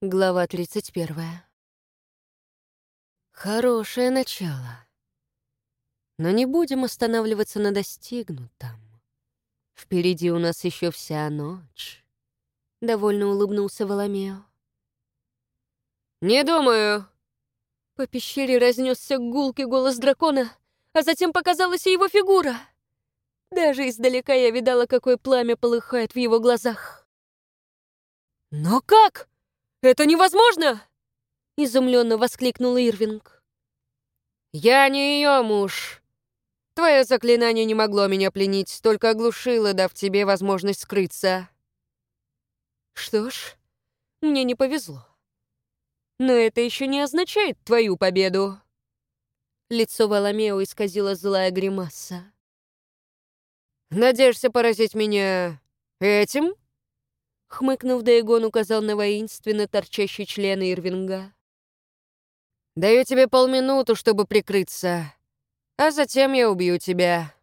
Глава 31. Хорошее начало. Но не будем останавливаться на достигнутом. Впереди у нас еще вся ночь. Довольно улыбнулся Воломео. «Не думаю!» По пещере разнесся гулкий голос дракона, а затем показалась и его фигура. Даже издалека я видала, какое пламя полыхает в его глазах. «Но как? Это невозможно!» Изумленно воскликнул Ирвинг. «Я не ее муж. Твое заклинание не могло меня пленить, только оглушило, дав тебе возможность скрыться». «Что ж, мне не повезло. Но это еще не означает твою победу». Лицо Валамео исказило злая гримаса. «Надеешься поразить меня этим?» Хмыкнув, Дайгон указал на воинственно торчащий член Ирвинга. «Даю тебе полминуты, чтобы прикрыться, а затем я убью тебя».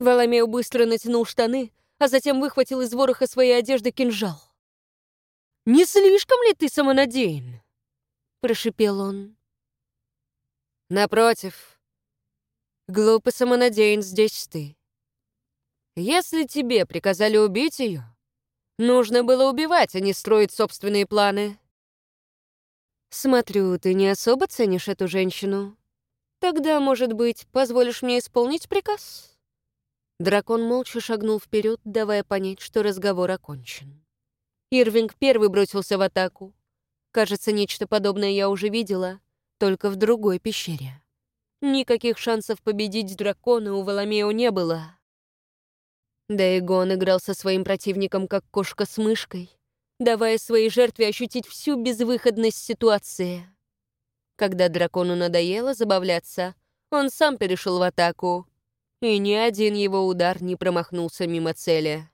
Валамео быстро натянул штаны, а затем выхватил из вороха своей одежды кинжал. «Не слишком ли ты самонадеян?» — прошипел он. «Напротив, глупый самонадеян здесь ты. Если тебе приказали убить ее, Нужно было убивать, а не строить собственные планы. Смотрю, ты не особо ценишь эту женщину. Тогда, может быть, позволишь мне исполнить приказ? Дракон молча шагнул вперед, давая понять, что разговор окончен. Ирвинг первый бросился в атаку. Кажется, нечто подобное я уже видела, только в другой пещере. Никаких шансов победить дракона у Валамео не было. Да и Гон играл со своим противником, как кошка с мышкой, давая своей жертве ощутить всю безвыходность ситуации. Когда дракону надоело забавляться, он сам перешел в атаку, и ни один его удар не промахнулся мимо цели.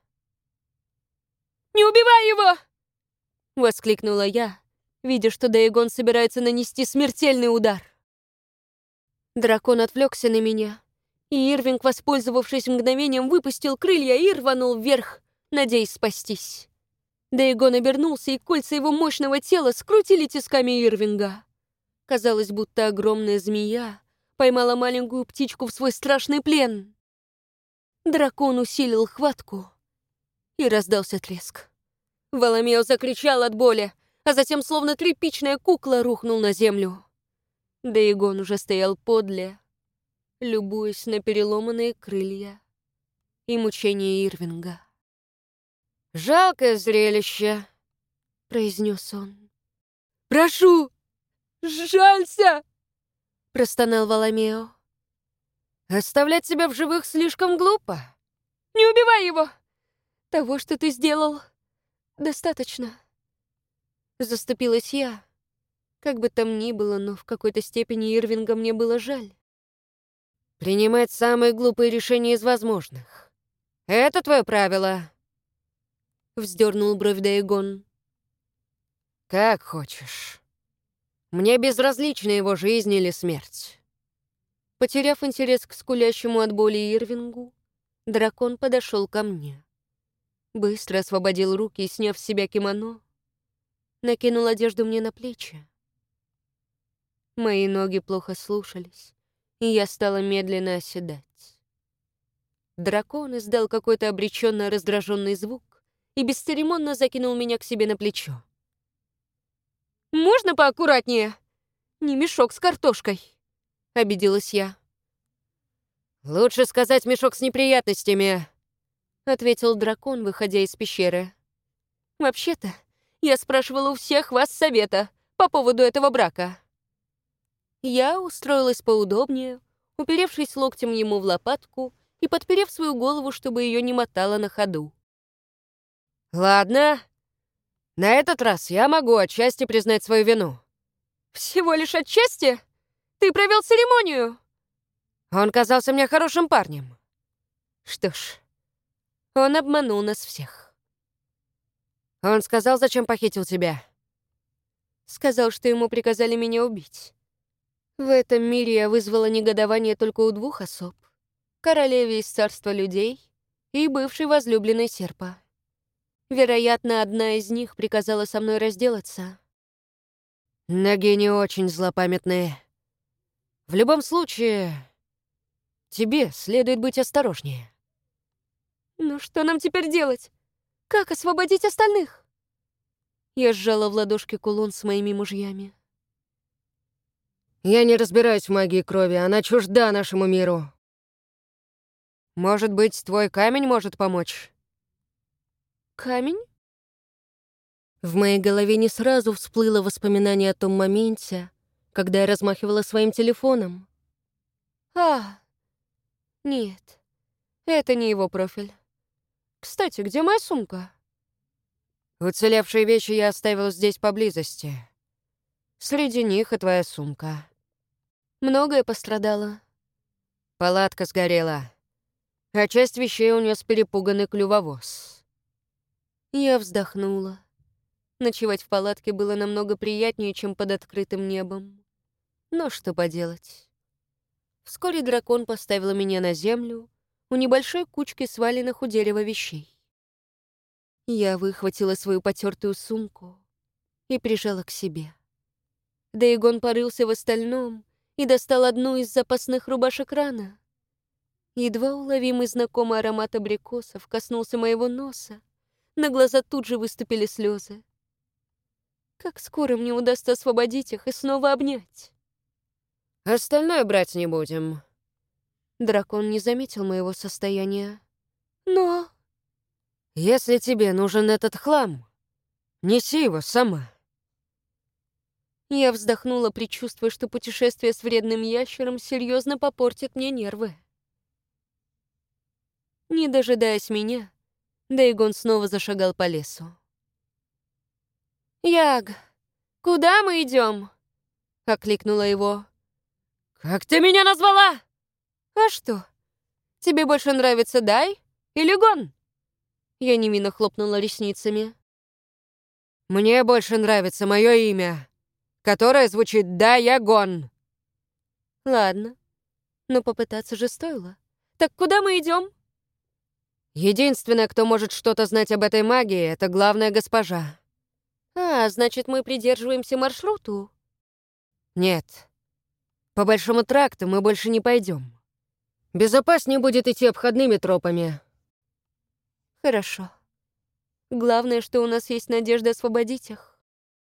«Не убивай его!» — воскликнула я, видя, что Daegon собирается нанести смертельный удар. Дракон отвлекся на меня, и Ирвинг, воспользовавшись мгновением, выпустил крылья и рванул вверх, надеясь спастись. Дейгон обернулся, и кольца его мощного тела скрутили тисками Ирвинга. Казалось, будто огромная змея поймала маленькую птичку в свой страшный плен. Дракон усилил хватку, и раздался треск. Воломео закричал от боли, а затем, словно тряпичная кукла, рухнул на землю. Дейгон уже стоял подле, любуясь на переломанные крылья и мучения Ирвинга. «Жалкое зрелище», — произнес он. «Прошу, жалься!» — простонал Валамео. «Оставлять себя в живых слишком глупо. Не убивай его! Того, что ты сделал, достаточно». Заступилась я. Как бы там ни было, но в какой-то степени Ирвинга мне было жаль. Принимать самые глупые решения из возможных. Это твое правило. Вздернул бровь Дейгон. Как хочешь. Мне безразлична его жизнь или смерть. Потеряв интерес к скулящему от боли Ирвингу, дракон подошел ко мне. Быстро освободил руки и, сняв с себя кимоно, накинул одежду мне на плечи. Мои ноги плохо слушались и я стала медленно оседать. Дракон издал какой-то обреченно раздраженный звук и бесцеремонно закинул меня к себе на плечо. «Можно поаккуратнее? Не мешок с картошкой», — обиделась я. «Лучше сказать мешок с неприятностями», — ответил дракон, выходя из пещеры. «Вообще-то, я спрашивала у всех вас совета по поводу этого брака». Я устроилась поудобнее, уперевшись локтем ему в лопатку и подперев свою голову, чтобы ее не мотало на ходу. «Ладно, на этот раз я могу отчасти признать свою вину». «Всего лишь отчасти? Ты провел церемонию!» Он казался мне хорошим парнем. Что ж, он обманул нас всех. Он сказал, зачем похитил тебя. Сказал, что ему приказали меня убить. В этом мире я вызвала негодование только у двух особ. Королеве из царства людей и бывшей возлюбленной серпа. Вероятно, одна из них приказала со мной разделаться. Ноги не очень злопамятные. В любом случае, тебе следует быть осторожнее. Ну что нам теперь делать? Как освободить остальных? Я сжала в ладошке кулон с моими мужьями. Я не разбираюсь в магии крови, она чужда нашему миру. Может быть, твой камень может помочь? Камень? В моей голове не сразу всплыло воспоминание о том моменте, когда я размахивала своим телефоном. А, нет, это не его профиль. Кстати, где моя сумка? Уцелевшие вещи я оставил здесь поблизости. Среди них и твоя сумка. Многое пострадало. Палатка сгорела, а часть вещей унес перепуганный клювовоз. Я вздохнула. Ночевать в палатке было намного приятнее, чем под открытым небом. Но что поделать. Вскоре дракон поставил меня на землю у небольшой кучки сваленных у дерева вещей. Я выхватила свою потертую сумку и прижала к себе. Дейгон порылся в остальном и достал одну из запасных рубашек рана. Едва уловимый знакомый аромат абрикосов коснулся моего носа. На глаза тут же выступили слезы. Как скоро мне удастся освободить их и снова обнять? Остальное брать не будем. Дракон не заметил моего состояния. Но... Если тебе нужен этот хлам, неси его сама. Я вздохнула, предчувствуя, что путешествие с вредным ящером серьезно попортит мне нервы. Не дожидаясь меня, Дейгон снова зашагал по лесу. «Яг, куда мы идем? окликнула его. «Как ты меня назвала?» «А что, тебе больше нравится Дай или Гон?» Я немino хлопнула ресницами. «Мне больше нравится мое имя», которая звучит «Да, я гон». Ладно, но попытаться же стоило. Так куда мы идем? Единственное, кто может что-то знать об этой магии, это главная госпожа. А, значит, мы придерживаемся маршруту? Нет. По большому тракту мы больше не пойдем. Безопаснее будет идти обходными тропами. Хорошо. Главное, что у нас есть надежда освободить их.